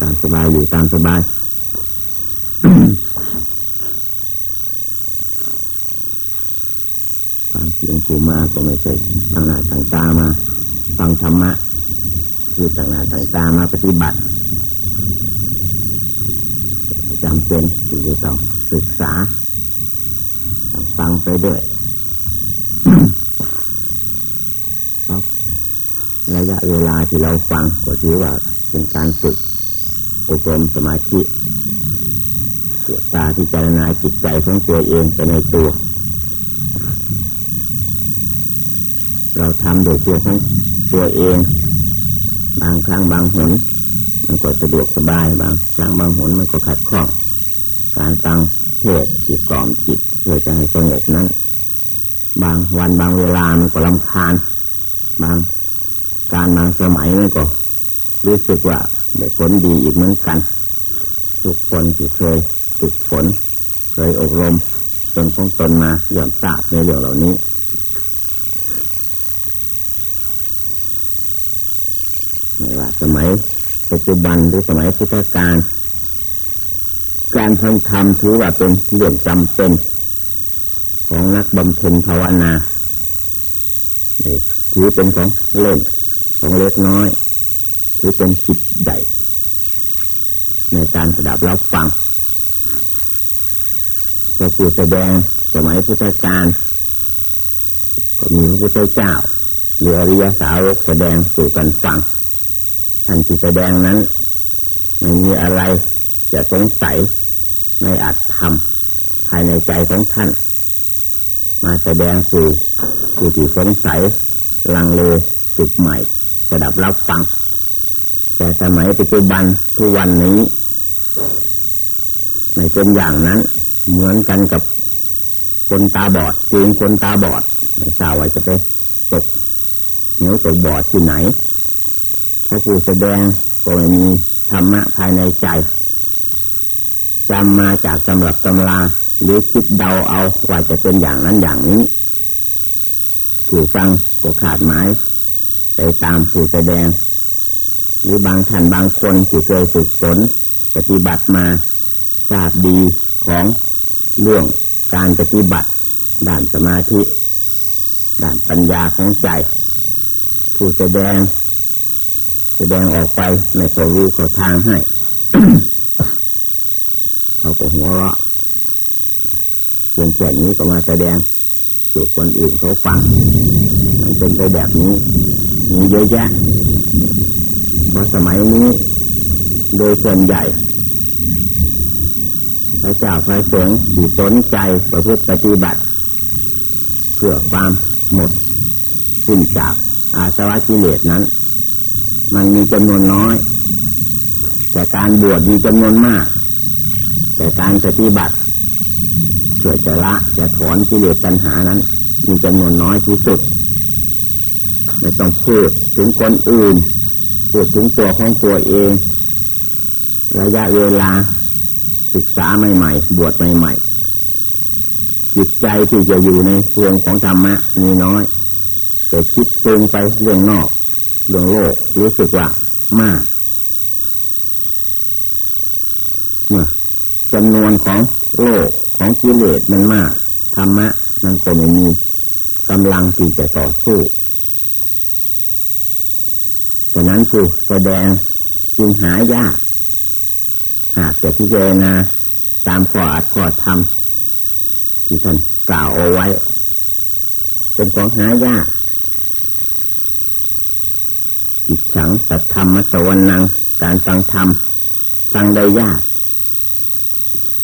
ตามสบายอยู่ตามสบายความเสียงผูมาก็ไม่ใช่ทางหน้าทางตามาฟังธรรมะ คือต่างหน้าต่างตามาปฏิบัติจำเป็นที่จะต้องศึกษาต้องฟังไปด้วยครับระยะเวลาที่เราฟังก็ถือว่า เป็นการฝึกอบรมสมาธิเกิดตาที่เจารณาจิตใจของตัวเองไปในตัว เราทำโดยตัวของตัวเอง บางครั้งบางหน มันก็สะดวกสบายบางครั้งบางหนมันก็ขัดข้อง การตั้งเทศจิตกล่อมจิตเพื่อจะให้สงบนั้น บางวันบางเวลามันก็ลำคาญ บางการบางสมัยมันก็ รู้สึกว่าได้ผลดีอีกเหมือนกัน ทุกคนที่เคยฝึกฝน เคยอบรมตนของตนมาย่อมทราบในเรื่องเหล่านี้ ไม่ว่าสมัยปัจจุบันหรือสมัยพุทธกาลการทำธรรมถือว่าเป็นเรื่องจำเป็น ของนักบำเพ็ญภาวนาถือเป็นของเล่นของเล็กน้อย ถือเป็นจิตใหญ่ในการสดับรับฟังพระผู้แสดงสมัยพุทธกาลก็มีพระพุทธเจ้าหรืออริยสาวกแสดงสู่กันฟัง ท่านที่แสดงนั้นไม่มีอะไรจะสงสัยในอัตธรรมภายในใจของท่าน มาแสดงสู่ผู้ที่สงสัยลังเลสุดใหม่สดับรับฟัง แต่สมัยปัจจุบันทุกวันนี้ไม่เป็นอย่างนั้น เหมือนกันกับคนตาบอดจีงคนตาบอดไม่ทราบว่าจะไปตกเหนียวตกบอดที่ไหน เพราะผู้แสดงก็ไม่มีธรรมะภายในใจจำมาจากตำรับตำราหรือคิดเดาเอาว่าจะเป็นอย่างนั้นอย่างนี้ผู้ฟังก็ขาดหมายไปตามผู้แสดง หรือบางท่านบางคนที่เคยฝึกฝนปฏิบัติมาทราบดีของเรื่องการปฏิบัติด้านสมาธิด้านปัญญาของใจ ผู้แสดง แสดงออกไปไม่เขารู้เขาทางให้ เขาก็หัวเราะเพียงแค่นี้ก็มาแสดงสู่คนอื่นเขาฟัง มันเป็นไปแบบนี้ มีเยอะแยะ เพราะสมัยนี้ โดยส่วนใหญ่ พระเจ้าพระสงฆ์ที่สนใจประพฤติปฏิบัติ เพื่อความหมดสิ้นจากอาสวะกิเลสนั้น มันมีจำนวนน้อย แต่การบวชมีจำนวนมาก แต่การปฏิบัติเพื่อจะละจะถอนกิเลสปัญหานั้น มีจำนวนน้อยที่สุดไม่ต้องพูดถึงคนอื่น พูดถึงตัวของตัวเอง ระยะเวลาศึกษาใหม่ๆ บวชใหม่ๆ จิตใจที่จะอยู่ในพวงของธรรมะมีน้อยแต่คิดปรุงไปเรื่องนอก เรื่องโลก รู้สึกว่ามากเมื่อจำนวนของโลกของกิเลสมันมาก ธรรมะ มันก็ไม่มีกำลังที่จะต่อสู้ นั้นผู้แสดงจึงหายาก หากจะพิจารณาตามข้ออัดข้อธรรมที่ท่านกล่าวเอาไว้ เป็นของหายากจิตฉังสัตธรรมมัสวนัง การฟังธรรมฟังได้ยาก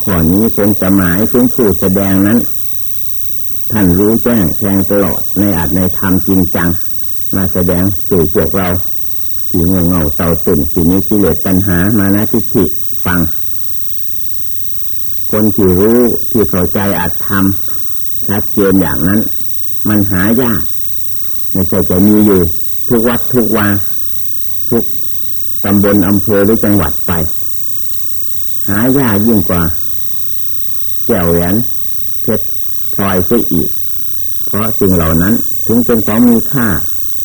ข้อนี้คงจะหมายถึงผู้แสดงนั้น ท่านรู้แจ้งแทงตลอดในอัดในธรรมจริงจัง มาแสดงสู่พวกเรา ที่เงาเงาเต่าตุ่นที่นี้กิเลสปัญหามานะทิฏฐิฟัง คนที่รู้ที่เข้าใจอัดทำชัดเจนอย่างนั้น มันหายากไม่ใช่จะมีอยู่ ทุกวัดทุกวาทุกตำบลอำเภอหรือจังหวัดไป หายากยิ่งกว่าแก้วแหวนเพชรพลอยเสียอีก เพราะสิ่งเหล่านั้นถึงเป็นของมีค่า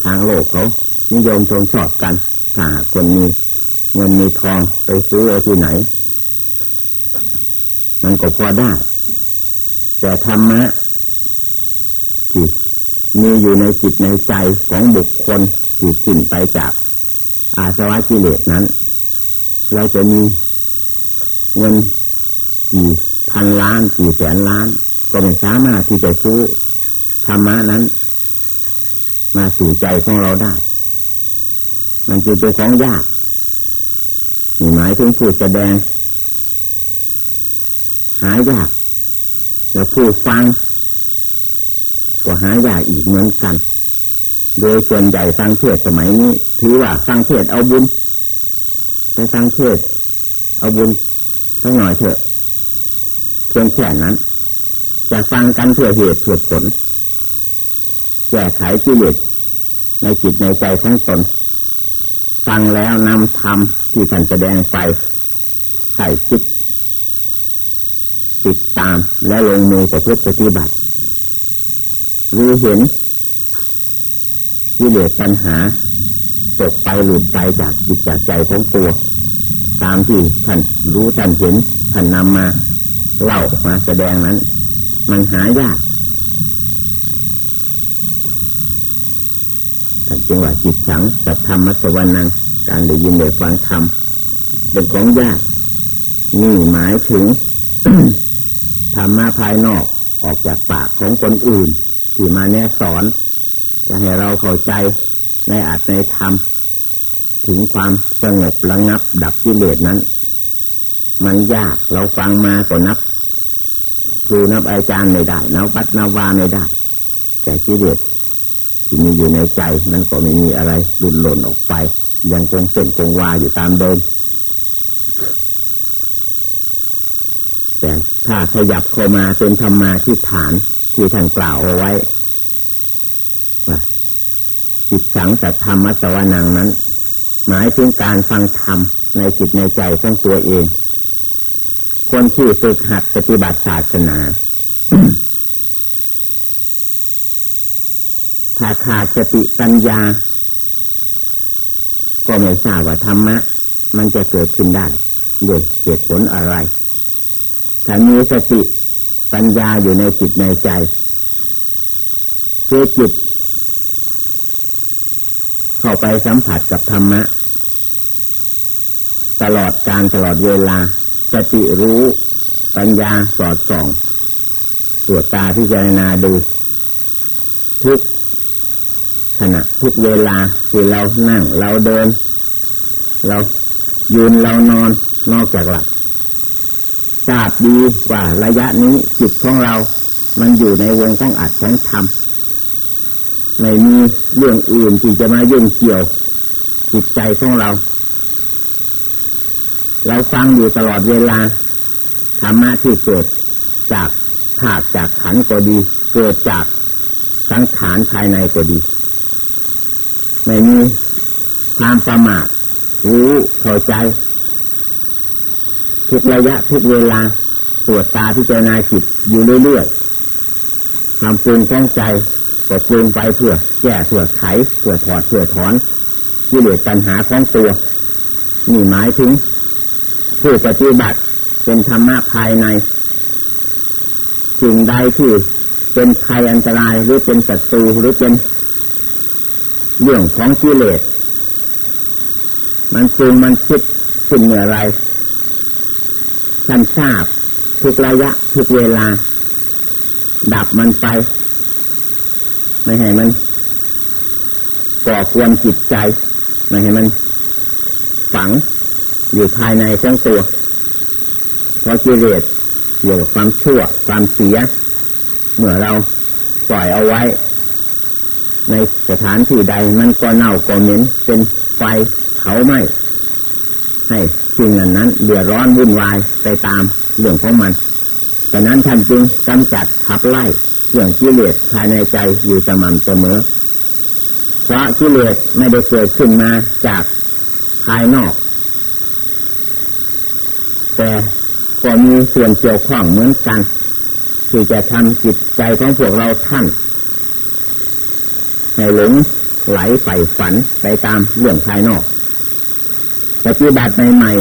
ทางโลกเขา นิยมชมชอบกันถ้าคนมีเงินมีทองไปซื้อเอาที่ไหน มันก็พอได้ แต่ธรรมะที่มีอยู่ในจิตในใจของบุคคลที่สิ้นไปจาก อาสวะกิเลสนั้น เราจะมีเงินกี่พันล้านกี่แสนล้าน ก็ไม่สามารถที่จะซื้อธรรมะนั้น มาสู่ใจของเราได้ มันจึงเป็นของยากมีหมายถึงผู้แสดง หายาก แล้วผู้ฟัง ก็หายากอีกเหมือนกัน โดยส่วนใหญ่ฟังเทศสมัยนี้ถือว่าฟังเทศเอาบุญไปฟังเทศเอาบุญสักหน่อยเถอะเพียงแค่นั้นจะฟังกันเพื่อเหตุเพื่อผลแก้ไขกิเลสในจิตในใจของตน ฟังแล้วนำธรรมที่ท่านแสดงไปใส่คิด ติดตามและลงมือประพฤติปฏิบัติ รู้เห็นกิเลสปัญหาตกไปหลุดไปจากจิตจากใจของตัว ตามที่ท่านรู้ท่านเห็นท่านนำมาเล่ามาแสดงนั้น มันหายากท่าน จึงว่าจิตสังกับธรรมสวรรนังการได้ยินได้ฟังธรรมเป็นของยากนี่หมายถึงธรรมะภายนอกออกจากปากของคนอื่น ที่มาแนะสอน จะให้เราเข้าใจในอัตในธรรม ถึงความสงบระงับดับกิเลสนั้น มันยากเราฟังมาก็นับครูนับอาจารย์ไม่ได้นับปัดนับวาไม่ได้ แต่กิเลส ที่มีอยู่ในใจมันก็ไม่มีอะไรดุนหล่นออกไป ยังคงเส้นคงวาอยู่ตามเดิม แต่ถ้าขยับเข้ามาเป็นธรรมาที่ฐานที่ท่านกล่าวเอาไว้จิตสังสัตธรรมสวนังนั้น หมายถึงการฟังธรรมในจิตในใจของตัวเอง คนที่ฝึกหัดปฏิบัติศาสนา ถ้าขาดสติปัญญา ก็ไม่ทราบว่าธรรมะ มันจะเกิดขึ้นได้ด้วยเหตุผลอะไร ถ้ามีสติปัญญาอยู่ในจิตในใจคือจิต เข้าไปสัมผัสกับธรรมะ ตลอดการตลอดเวลา สติรู้ปัญญาสอดส่องตรวจตาพิจารณาดู ทุก ณะทุกเวลาที่เรานั่ง เราเดิน เรายืนเรานอนนอกจากหลับทราบดีว่าระยะนี้จิตของเรา มันอยู่ในวงของอัดของธรรมไม่มีเรื่องอื่นที่จะมายุ่งเกี่ยว จิตใจของเรา เราฟังอยู่ตลอดเวลาธรรมะที่เกิดจากธาตุจากขันก็ดี เกิดจากสังขารภายในก็ดี ไม่มีความประมาทรู้เข้าใจ ทุกระยะทุกเวลาตรวจตาที่เจารณาจิตอยู่เรื่อยๆความปรุงของใจก็ปรุงไปเพื่อแก้เพื่อไขเพื่อถอดเพื่อถอนที่เหลือปัญหาของตัวนี่หมายถึงผู้ปฏิบัติเป็นธรรมะภายในสิ่งใดที่เป็นภัยอันตรายหรือเป็นศัตรูหรือเป็น เรื่องของกิเลสมันปรุงมันคิดขึ้นเมื่อไรท่านทราบทุกระยะทุกเวลา ดับมันไป ไม่ให้มันก่อควรจิตใจ ไม่ให้มันฝังอยู่ภายในของตัว เพราะกิเลสเกี่ยวกับความชั่วความเสีย เมื่อเราปล่อยเอาไว้ ในสถานที่ใดมันก็เน่าก็เหม็นเป็นไฟเผาไหม้ให้สิ่งนั้นนั้นเดือดร้อนวุ่นวายไปตามเรื่องของมันดังนั้นท่านจึงกำจัดขับไล่เรื่องกิเลสภายในใจอยู่สม่ำเสมอ เพราะกิเลสไม่ได้เกิดขึ้นมาจากภายนอก แต่ก็มีส่วนเกี่ยวข้องเหมือนกัน ที่จะทำจิตใจของพวกเราท่าน ให้หลงไหลไปฝันไปตามเรื่องภายนอก ปฏิบัติใหม่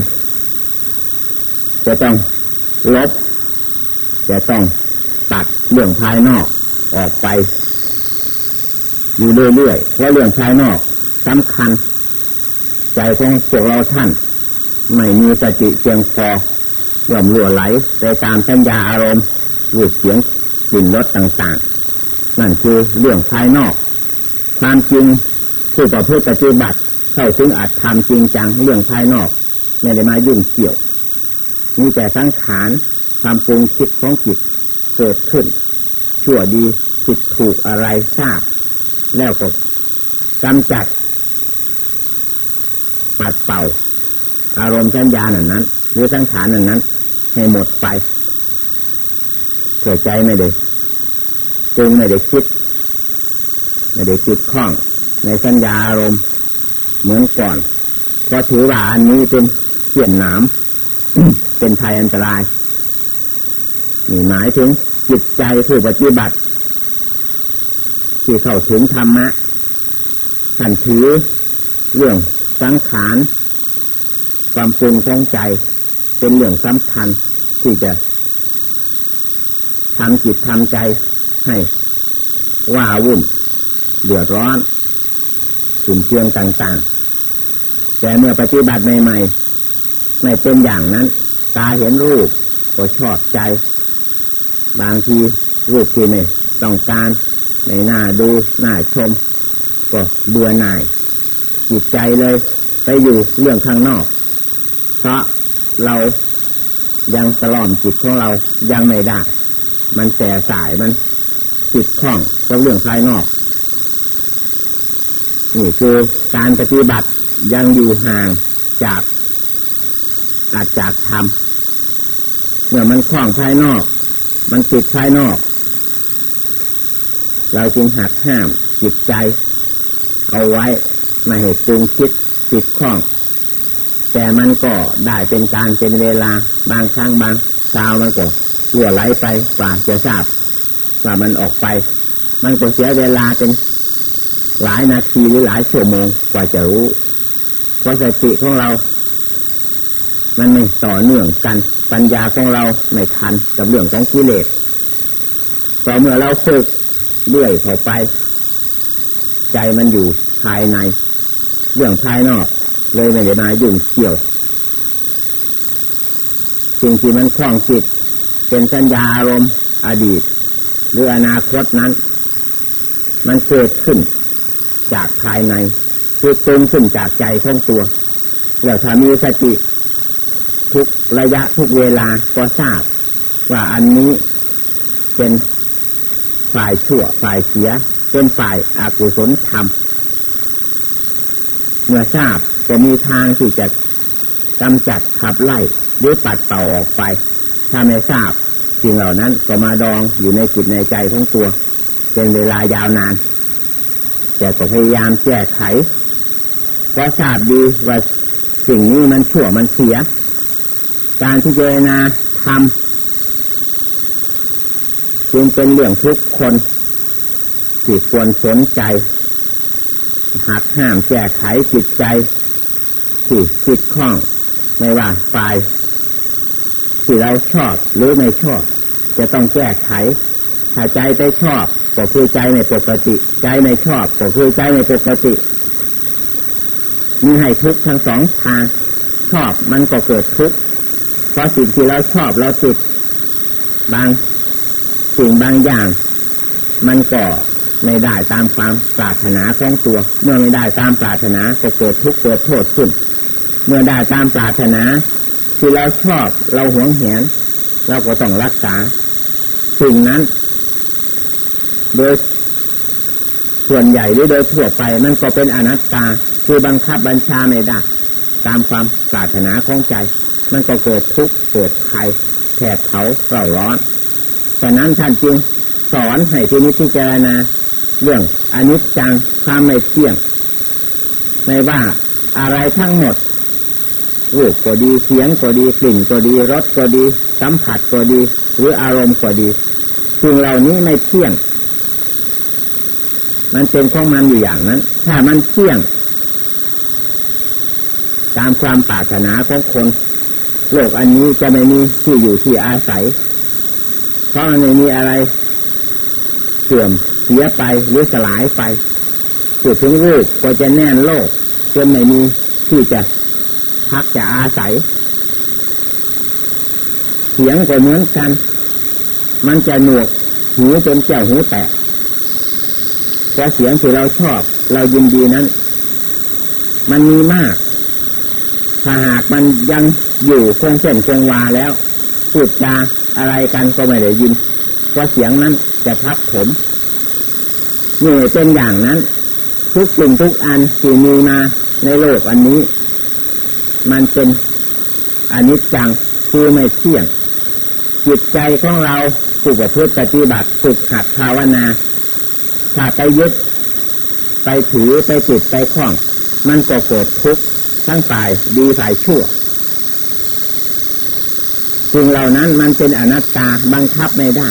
ๆจะต้องลบ จะต้องตัดเรื่องภายนอกออกไป อยู่เรื่อยๆเพราะเรื่องภายนอกสำคัญ ใจของพวกเราท่าน ไม่มีสติเพียงพอย่อมรั่วไหลไปตามสัญญาอารมณ์รูปเสียงกลิ่นรสต่างๆ นั่นคือเรื่องภายนอก ความจริงผู้ประพฤติปฏิบัติเข้าถึงอัตธรรมจริงจังเรื่องภายนอกไม่ได้มายุ่งเกี่ยว มีแต่สังขารความปรุงคิดของจิตเกิดขึ้น ชั่วดีผิดถูกอะไรทราบ แล้วก็กำจัด ปัดเป่า อารมณ์สัญญาหนนั้น หรือสังขารหนั้น ให้หมดไปเกิดใจไม่ได้ปรุงไม่ได้คิด ไม่ได้ติดข้อง ในสัญญาอารมณ์เหมือนก่อนเพราะถือว่าอันนี้เป็นเสี่ยนหนามเป็นภัยอันตรายนี่หมายถึงจิตใจผู้ปฏิบัติ ที่เข้าถึงธรรมะท่านถือเรื่องสังขารความปรุงของใจ เป็นเรื่องสำคัญที่จะทำจิตทำใจให้ว่าวุ่น เดือดร้อนขุ่นเชียงต่าง ๆ แต่เมื่อปฏิบัติใหม่ๆไม่เป็นอย่างนั้น ตาเห็นรูปก็ชอบใจ บางทีรูปที่ไม่ต้องการในหน้าดูหน้าชม ก็เบื่อหน่ายจิตใจเลย ไปอยู่เรื่องข้างนอก เพราะเรายังตลอมจิตของเรายังไม่ได้ มันแสสายมันจิตข้องกับเรื่องภายนอก นี่คือการปฏิบัติยังอยู่ห่างจากอาจจากธรรมเมื่อมันคล้องภายนอก มันติดภายนอก เราจึงหักห้ามจิตใจ เอาไว้ไม่ให้ปรุงคิดติดข้อง แต่มันก็ได้เป็นการเป็นเวลาบางครั้งบางคราวมันก็หัวไหลไปกว่าจะทราบว่ามันออกไป มันก็เสียเวลาเป็น หลายนาทีหรือหลายชั่วโมงกว่าจะรู้เพราะสติของเรา มันไม่ต่อเนื่องกัน ปัญญาของเราไม่ทันกับเรื่องของกิเลสพอเมื่อเราฝึกเลื่อยเข้าไป ใจมันอยู่ภายใน เรื่องภายนอก เลยไม่ได้มายุ่งเกี่ยวสิ่งที่มันคล้องจิตเป็นสัญญาอารมณ์อดีต หรืออนาคตนั้น มันเกิดขึ้น จากภายในคือตรงขึ้นจากใจทั้งตัวแล้วถ้ามีสติ ทุกระยะทุกเวลาก็ทราบ ว่าอันนี้เป็นฝ่ายชั่วฝ่ายเสีย เป็นฝ่ายอากุศลธรรม เมื่อทราบจะมีทางที่จะกำจัดขับไล่หรือปัดเป่าออกไป ถ้าไม่ทราบสิ่งเหล่านั้นก็มาดองอยู่ในจิตในใจทั้งตัว เป็นเวลายาวนาน แต่ก็พยายามแก้ไขเพราะทราบดีว่าสิ่งนี้มันชั่วมันเสีย การที่เจรนาทำจึงเป็นเรื่องทุกคนที่ควรสนใจ หักห้ามแก้ไขจิตใจที่จิตข้องไม่ว่าฝ่ายที่เราชอบหรือไม่ชอบ จะต้องแก้ไขถ้าใจไปชอบ ก็คือใจในปกติ ใจไม่ชอบก็คือใจในปกติ มีให้ทุกทั้งสองทางชอบมันก็เกิดทุกข์เพราะสิ่งที่เราชอบเราติดบางสิ่งบางอย่าง มันก็ไม่ได้ตามความปรารถนาของตัว เมื่อไม่ได้ตามปรารถนาก็เกิดทุกข์เกิดโทษขึ้น เมื่อได้ตามปรารถนา ที่เราชอบเราหวงแหนเราก็ต้องรักษาสิ่งนั้น โดยส่วนใหญ่หรือโดยทั่วไปมันก็เป็นอนัตตาคือบังคับบัญชาไม่ได้ ตามความปรารถนาของใจ มันก็เกิดทุกข์เกิดภัยแผดเผาเร่าร้อนฉะนั้นท่านจึงสอนให้ที่นี้พิจารณาเรื่องอนิจจังความไม่เที่ยงไม่ว่าอะไรทั้งหมดรูปก็ดีเสียงก็ดีกลิ่นก็ดีรสก็ดี สัมผัสก็ดี หรืออารมณ์ก็ดีสิ่งเหล่านี้ไม่เที่ยง มันเป็นของมันอยู่อย่างนั้น ถ้ามันเที่ยง ตามความปรารถนาของคน โลกอันนี้จะไม่มีที่อยู่ที่อาศัย เพราะมันไม่มีอะไร เสื่อมเสียไปหรือสลายไปจุดถึงรูปก็จะแน่นโลกจนไม่มีที่จะพักจะอาศัย เสียงก็เหมือนกัน มันจะหนวกหูจนเจ้าหูแตก แต่เสียงที่เราชอบ เรายินดีนั้น มันมีมาก ถ้าหากมันยังอยู่คงเส้นคงวาแล้วพูดจาอะไรกันก็ไม่ได้ยินเพราะเสียงนั้นจะทับผมนี่เป็นอย่างนั้น ทุกสิ่งทุกอันที่มีมาในโลกอันนี้ มันเป็นอนิจจังคือไม่เที่ยงจิตใจของเราผู้ประพฤติปฏิบัติฝึกหัดภาวนา ถ้าไปยึด ไปถือไปจิตไปคล้อง มันก็เกิดทุกข์ทั้งฝ่ายดีฝ่ายชั่วสิ่งเหล่านั้นมันเป็นอนัตตาบังคับไม่ได้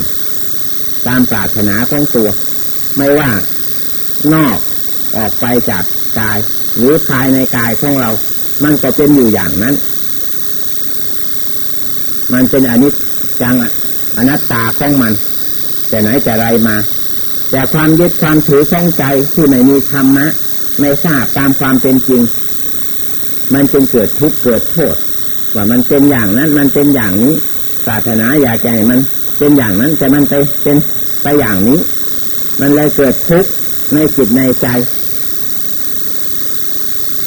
ตามปรารถนาของตัว ไม่ว่านอกออกไปจากกาย หรือภายในกายของเรา มันก็เป็นอยู่อย่างนั้น มันเป็นอนิจจังอนัตตาของมัน แต่ไหนแต่ไรมา แต่ความยึดความถือข้องใจที่ไม่มีธรรมะ ไม่ทราบตามความเป็นจริง มันจึงเกิดทุกข์เกิดโทษ ว่ามันเป็นอย่างนั้น มันเป็นอย่างนี้ศาสนาอยากให้มันเป็นอย่างนั้น แต่มันไปเป็นไปอย่างนี้ มันเลยเกิดทุกข์ในจิตในใจ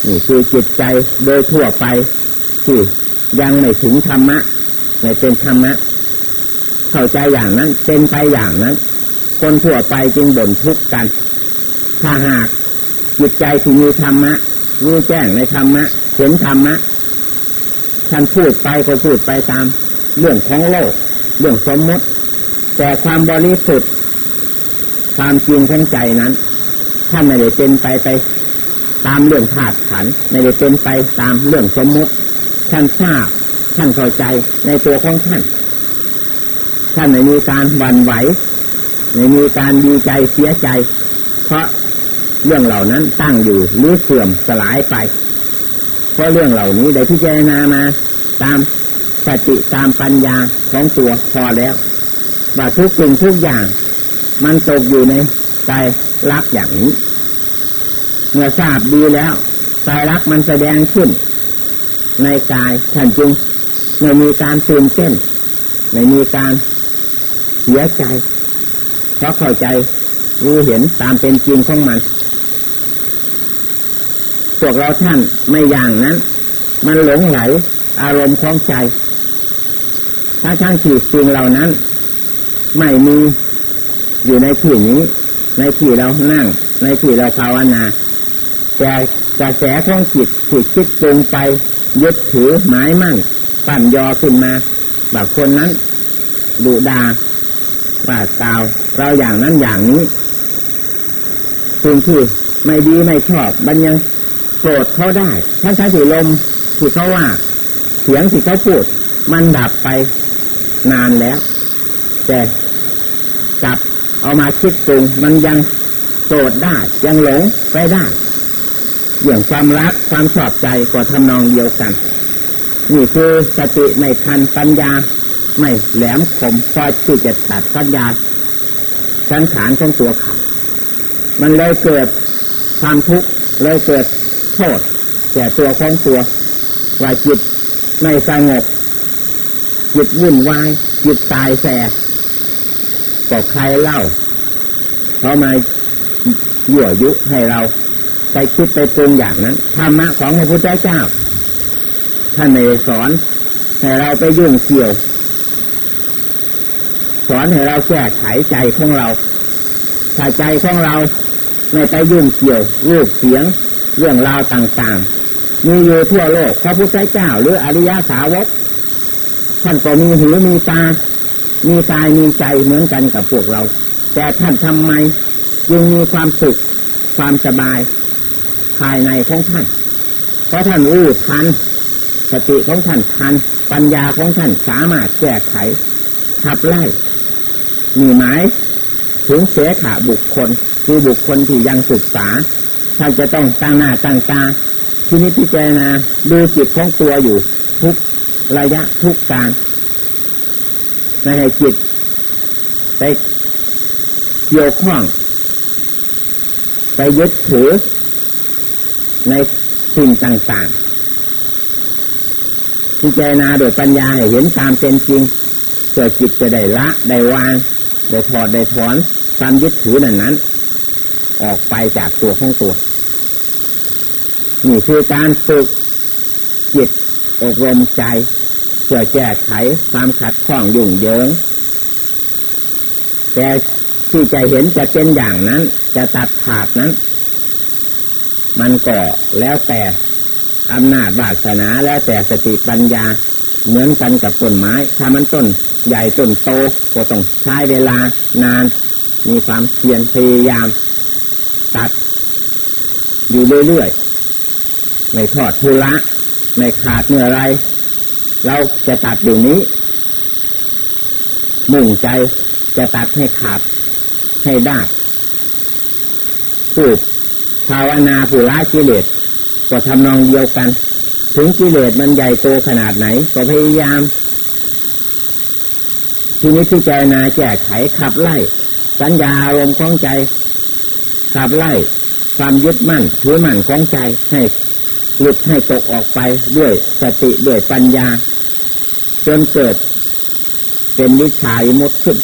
นี่คือจิตใจโดยทั่วไปที่ยังไม่ถึงธรรมะไม่เป็นธรรมะ เข้าใจอย่างนั้นเป็นไปอย่างนั้น คนทั่วไปจึงบ่นทุกข์กัน ถ้าหากจิตใจที่มีธรรมะรู้แจ้งในธรรมะเห็นธรรมะท่านพูดไปก็พูดไปตาม เรื่องของโลก เรื่องสมมติ แต่ความบริสุทธิ์ความจริงของใจนั้นท่านไม่ได้เป็นไปไป ตามเรื่องธาตุขันไม่ได้เป็นไปตามเรื่องสมมติ ท่านทราบท่านเข้าใจในตัวของท่าน ท่านไม่มีการหวั่นไหว ไม่มีการดีใจเสียใจ เพราะเรื่องเหล่านั้นตั้งอยู่หรือเสื่อมสลายไป เพราะเรื่องเหล่านี้ได้พิจารณามา ตามสติตามปัญญาของตัวพอแล้วว่าทุกสิ่งทุกอย่าง มันตกอยู่ในใจรักอย่างนี้เมื่อทราบดีแล้วใจรักมันแสดงขึ้น ในกายท่านจึงไม่มีการตื่นเต้นไม่มีการเสียใจ เพราะเข้าใจรู้เห็นตามเป็นจริงของมัน พวกเราท่านไม่อย่างนั้น มันหลงไหล อารมณ์ของใจถ้าช่างขีดสิ่งเหล่านั้น ไม่มีอยู่ในที่นี้ ในที่เรานั่ง ในที่เราภาวนาแต่กระแสของจิตจิตคิดปรุงไปยึดถือหมายมั่น ปั่นยอขึ้นมาบางคนนั้นดุดาว่ากาว เราอย่างนั้นอย่างนี้สิ่งที่ไม่ดีไม่ชอบมันยังโกรธเขาได้ท่านใช้สีลมที่เขาว่า เสียงที่เขาพูด มันดับไปนานแล้ว แต่จับเอามาคิดปรุงมันยังโกรธได้ยังหลงไปได้อย่างความรักความชอบใจก็ทำนองเดียวกัน นี่คือสติในทันปัญญา ไม่แหลมคมพอที่จะตัดปัญญา สังขารของตัวเขา มันเลยเกิดความทุกข์เลยเกิดโทษแก่ตัวของตัวว่าจิตไม่สงบจิตวุ่นวายจิตตายแสบก็ใครเล่าเพราะมายั่วยุให้เราไปคิดไปปรุงอย่างนั้นธรรมะของพระพุทธเจ้าท่านไม่สอนให้เราไปยุ่งเกี่ยว สอนให้เราแก้ไขใจของเราถ้าใจของเราไม่ไปยุ่งเกี่ยวรูปเสียง เรื่องราวต่างๆ มีอยู่ทั่วโลกพระพุทธเจ้าหรืออริยสาวกท่านก็มีหูมีตา มีกายมีใจเหมือนกันกับพวกเรา แต่ท่านทำไมยังมีความสุขความสบาย ภายในของท่าน เพราะท่านรู้ทัน สติของท่านทัน ปัญญาของท่านสามารถแก้ไขขับไล่ มีหมายถึงเสียขาบุคคล คือบุคคลที่ยังศึกษาท่านจะต้องตั้งหน้าตั้งตาที่นี้พิจารณาดูจิตของตัวอยู่ ทุกระยะทุกการไม่ให้จิตไปเกี่ยวข้อง ไปยึดถือ ในสิ่งต่างๆพิจารณาโดยปัญญาให้เห็นตามเป็นจริงเกิดจิตจะได้ละได้วาง ได้ถอดได้ถอนความยึดถือนั้นนั้น ออกไปจากตัวของตัว นี่คือการฝึกจิตอบรมใจเพื่อแก้ไขความขัดข้องยุ่งเหยิง แต่ที่จะเห็นจะเป็นอย่างนั้น จะตัดขาดนั้น มันก็แล้วแต่อำนาจวาสนาแล้วแต่สติปัญญาเหมือนกันกับต้นไม้ ถ้ามันต้น ใหญ่ต้นโตก็ต้องใช้เวลานาน มีความเพียรพยายาม ตัด อยู่เรื่อยๆไม่ทอดทุละไม่ขาดเมื่อไร เราจะตัดอยู่นี้ มุ่งใจจะตัดให้ขาดให้ได้ผู้ภาวนาผู้ละกิเลสก็ทำนองเดียวกัน ถึงกิเลสมันใหญ่โตขนาดไหน ก็พยายาม ทีนี้ที่เจนาแก้ไขขับไล่ สัญญาอารมณ์ของใจ ขับไล่ ความยึดมั่นถือมั่นของใจให้หลุดให้ตกออกไปด้วยสติด้วยปัญญา จนเกิด เป็นวิชายมุดขึ้น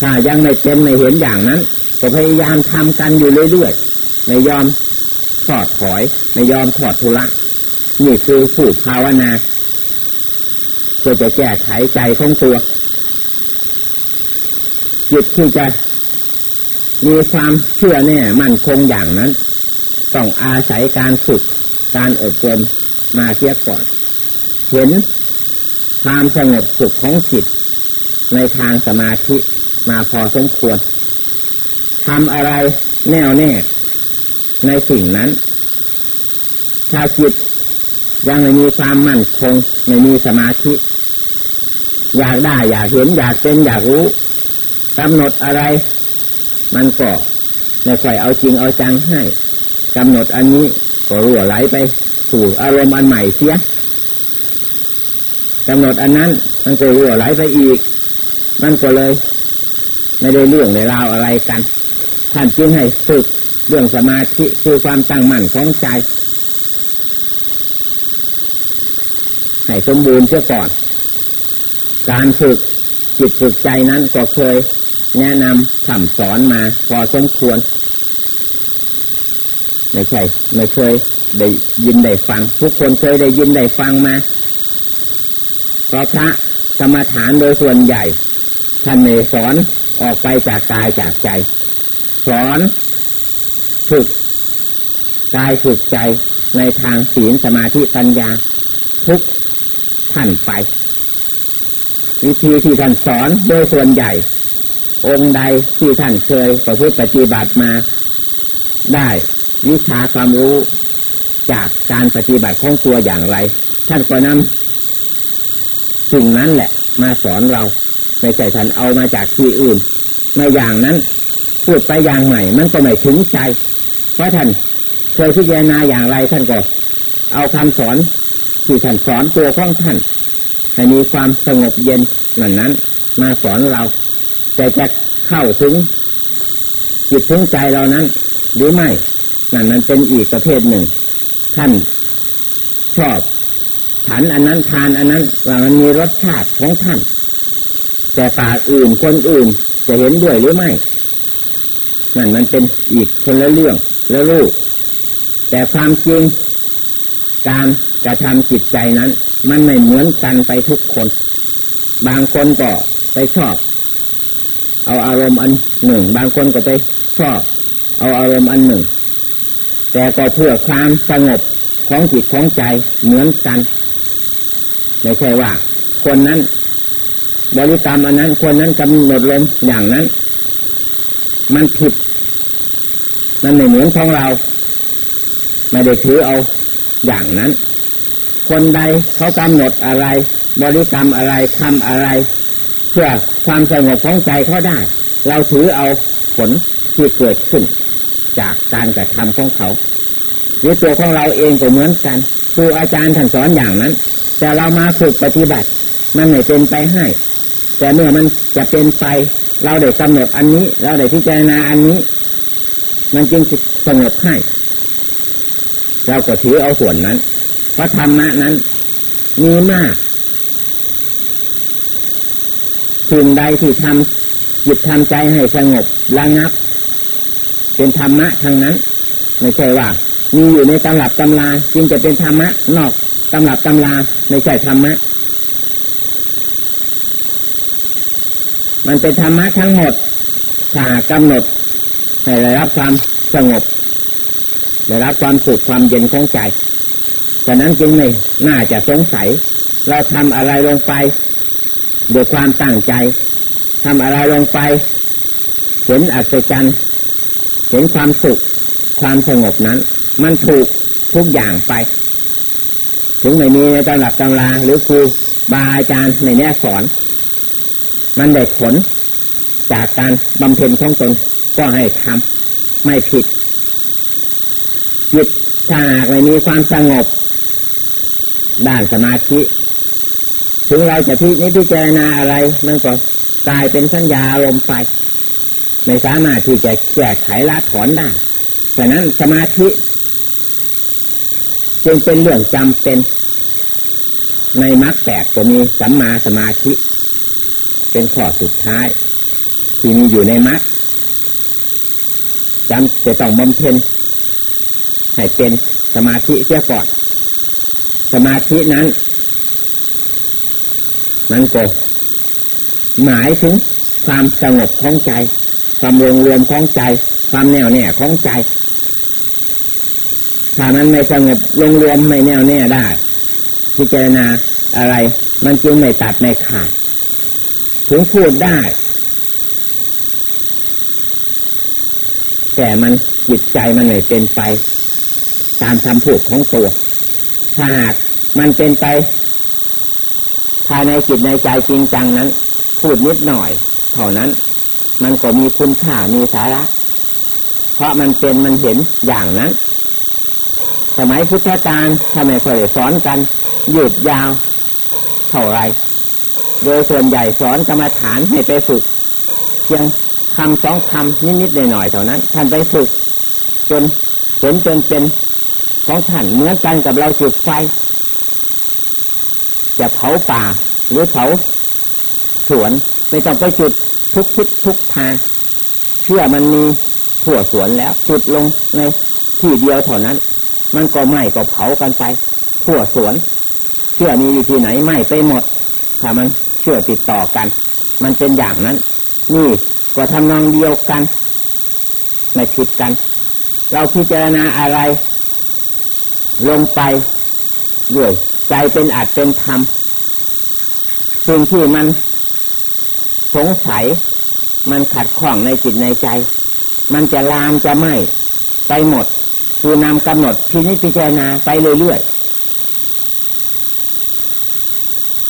ถ้ายังไม่เป็นไม่เห็นอย่างนั้นก็พยายามทำกันอยู่เรื่อยๆไม่ยอมถอดถอยไม่ยอมถอดทุละนี่คือผู้ภาวนา เพื่อจะแก้ไขใจของตัวจิตที่จะมีความเชื่อแน่มั่นคงอย่างนั้น ต้องอาศัยการฝึกการอบรมมาเสียบก่อน เห็นความสงบสุขของจิต ในทางสมาธิมาพอสมควรทำอะไรแน่วแน่ ในสิ่งนั้น ถ้าจิตยังไม่มีความมั่นคง ไม่มีสมาธิ อยากได้อยากเห็นอยากเป็นอยากรู้กำหนดอะไร มันก็ไม่ค่อยเอาจริงเอาจังให้กำหนดอันนี้ก็รั่วไหลไปสู่อารมณ์อันใหม่เสียกำหนดอันนั้น มันก็รั่วไหลไปอีก มันก็เลย ไม่ได้เรื่องในราวอะไรกัน ท่านจึงให้ฝึกเรื่องสมาธิคือความตั้งมั่นของใจ ให้สมบูรณ์เสียก่อน การฝึกจิตฝึกใจนั้นก็เคยแนะนำคำสอนมาพอสมควร ไม่ใช่ ไม่เคยได้ยินได้ฟัง ทุกคนเคยได้ยินได้ฟังมาเพราะพระสมถานโดยส่วนใหญ่ ท่านไม่สอนออกไปจากกายจากใจ สอนฝึกกายฝึกใจในทางศีลสมาธิปัญญา ทุกท่านไป วิธีที่ท่านสอนโดยส่วนใหญ่ องค์ใดที่ท่านเคยประพฤติปฏิบัติมา ได้วิชาความรู้จากการปฏิบัติของตัวอย่างไร ท่านก็นำสิ่งนั้นแหละ มาสอนเราไม่ใช่ท่านเอามาจากที่อื่นในอย่างนั้น พูดไปอย่างใหม่ มันก็ไม่ถึงใจ เพราะท่านเคยพิจารณาอย่างไรท่านก็เอาคำสอนที่ท่านสอนตัวของท่าน ให้มีความสงบเย็นนั่นนั้น มาสอนเราแต่จะเข้าถึงจิตถึงใจเรานั้น หรือไม่นั่นมันเป็นอีกประเภทหนึ่ง ท่านชอบฉันอันนั้นทานอันนั้นว่ามันมีรสชาติของท่าน แต่ป่าอื่นคนอื่นจะเห็นด้วยหรือไม่นั่นมันเป็นอีกคนละเรื่องละรูปแต่ความจริงการกระทำจิตใจนั้น มันไม่เหมือนกันไปทุกคน บางคนก็ไปชอบ เอาอารมณ์อันหนึ่ง บางคนก็ไปชอบ เอาอารมณ์อันหนึ่ง แต่ก็เพื่อความสงบของจิตของใจเหมือนกัน ไม่ใช่ว่า คนนั้น บริกรรมอันนั้น คนนั้นกำหนดลมอย่างนั้น มันผิด มันไม่เหมือนของเรา ไม่ได้ถือเอาอย่างนั้น คนใดเขากำหนดอะไร บริกรรมอะไรทำอะไร เพื่อความสงบของใจเขาได้ เราถือเอาผลที่เกิดขึ้น จากการกระทำของเขาหรือตัวของเราเองก็เหมือนกันครูอาจารย์ท่านสอนอย่างนั้น แต่เรามาฝึกปฏิบัติ มันไม่เป็นไปให้ แต่เมื่อมันจะเป็นไป เราได้กำหนดอันนี้ เราได้พิจารณาอันนี้ มันจึงสงบให้ เราก็ถือเอาส่วนนั้น เพราะธรรมะนั้น มีมากสิ่งใดที่ทำจิตทำใจให้สงบระงับ เป็นธรรมะทางนั้น ไม่ใช่ว่า มีอยู่ในตำรับตำราจึงจะเป็นธรรมะ นอกตำรับตำราไม่ใช่ธรรมะ มันเป็นธรรมะทั้งหมดถ้ากำหนดให้ได้รับความสงบได้รับความสุขความเย็นของใจ ฉะนั้นจึงไม่น่าจะสงสัย เราทำอะไรลงไปด้วยความตั้งใจทำอะไรลงไป เห็นอัศจรรย์เห็นความสุข ความสงบนั้น มันถูกทุกอย่างไป ถึงไม่มีในตำรับตำราหรือครูบาอาจารย์ในแนสอน มันได้ผลจากการบำเพ็ญของตนก็ให้ทำไม่ผิดจิตถ้าหากไม่มีความสงบ ด้านสมาธิ ถึงเราจะพินิพิจารณาอะไร มันก็กลายเป็นสัญญาลมไปไม่สามารถที่จะแก้ไขละถอนได้ฉะนั้นสมาธิ จึงเป็นเรื่องจำเป็น ในมรรคแปดก็มีสัมมาสมาธิ เป็นข้อสุดท้าย ที่มีอยู่ในมรรคจำจะต้องบำเพ็ญให้เป็นสมาธิเสียก่อน สมาธินั้น มันก็หมายถึงความสงบของใจ ความรวมรวมของใจ ความแน่วแน่ของใจ ถ้ามันไม่สงบรวมรวมไม่แน่วแน่ได้ พิจารณาอะไร มันจึงไม่ตัดไม่ขาด ถึงพูดได้ แต่มันจิตใจมันไม่เป็นไป ตามคำพูดของตัว ถ้าหากมันเป็นไป ภายในจิตในใจจริงจังนั้น พูดนิดหน่อย เท่านั้น มันก็มีคุณค่ามีสาระ เพราะมันเป็นมันเห็นอย่างนั้น สมัยพุทธกาลทำไมเคยสอนกันหยุดยาว เท่าไร โดยส่วนใหญ่สอนกรรมฐานให้ไปฝึกเพียงคำสองคำนิดๆหน่อยๆเท่านั้น ท่านไปฝึก จนเห็นจนเป็น ของท่านเหมือนกันกับเราจุดไฟ จะเผาป่า หรือเผาสวนไม่ต้องไปจุดทุกทิศทุกทางเชื่อมันมีทั่วสวนแล้ว จุดลงในที่เดียวเท่านั้น มันก็ไหม้ก็เผากันไปทั่วสวน เชื่อมีอยู่ที่ไหนไหม้ไปหมด ถ้ามันเชื่อติดต่อกัน มันเป็นอย่างนั้น นี่ก็ทำนองเดียวกัน ไม่ผิดกัน เราพิจารณาอะไร ลงไปด้วยใจเป็นอาจเป็นธรรมสิ่งที่มันสงสัย มันขัดข้องในจิตในใจ มันจะลามจะไหมไปหมด คือนำกำหนดพินิจพิจารณาไปเรื่อยๆ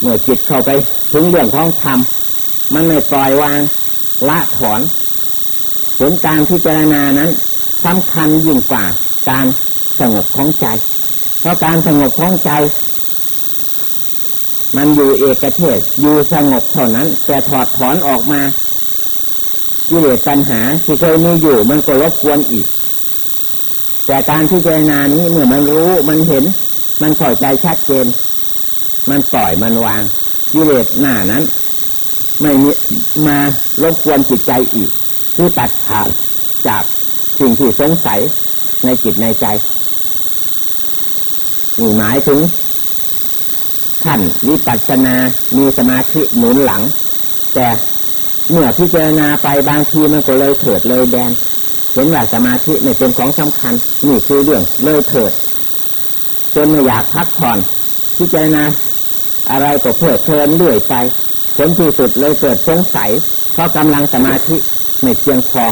เมื่อจิตเข้าไปถึงเรื่องของธรรมมันไม่ปล่อยวางละถอนผลการพิจารณานั้นสำคัญยิ่งกว่าการ สงบของใจ เพราะการสงบของใจ มันอยู่เอกเทศอยู่สงบเท่านั้น แต่ถอดถอนออกมากิเลสปัญหาที่เคยมีอยู่ มันก็รบกวนอีก แต่การที่เจรณานี้เมื่อมันรู้มันเห็น มันเข้าใจชัดเจน มันปล่อยมันวางกิเลสหน้านั้น ไม่มีมารบกวนจิตใจอีก คือตัดขาดจากสิ่งที่สงสัยในจิตในใจ นี่หมายถึงขั้นวิปัสสนา มีสมาธิหนุนหลัง แต่เมื่อพิจารณาไปบางทีมันก็เลยเถิดเลยแดนเห็นว่าสมาธิไม่เป็นของสำคัญ นี่คือเรื่องเลยเถิด จนไม่อยากพักผ่อน พิจารณาอะไรก็เพื่อเพลินเรื่อยไปผลที่สุดเลยเกิดสงสัยเพราะกำลังสมาธิไม่เพียงพอ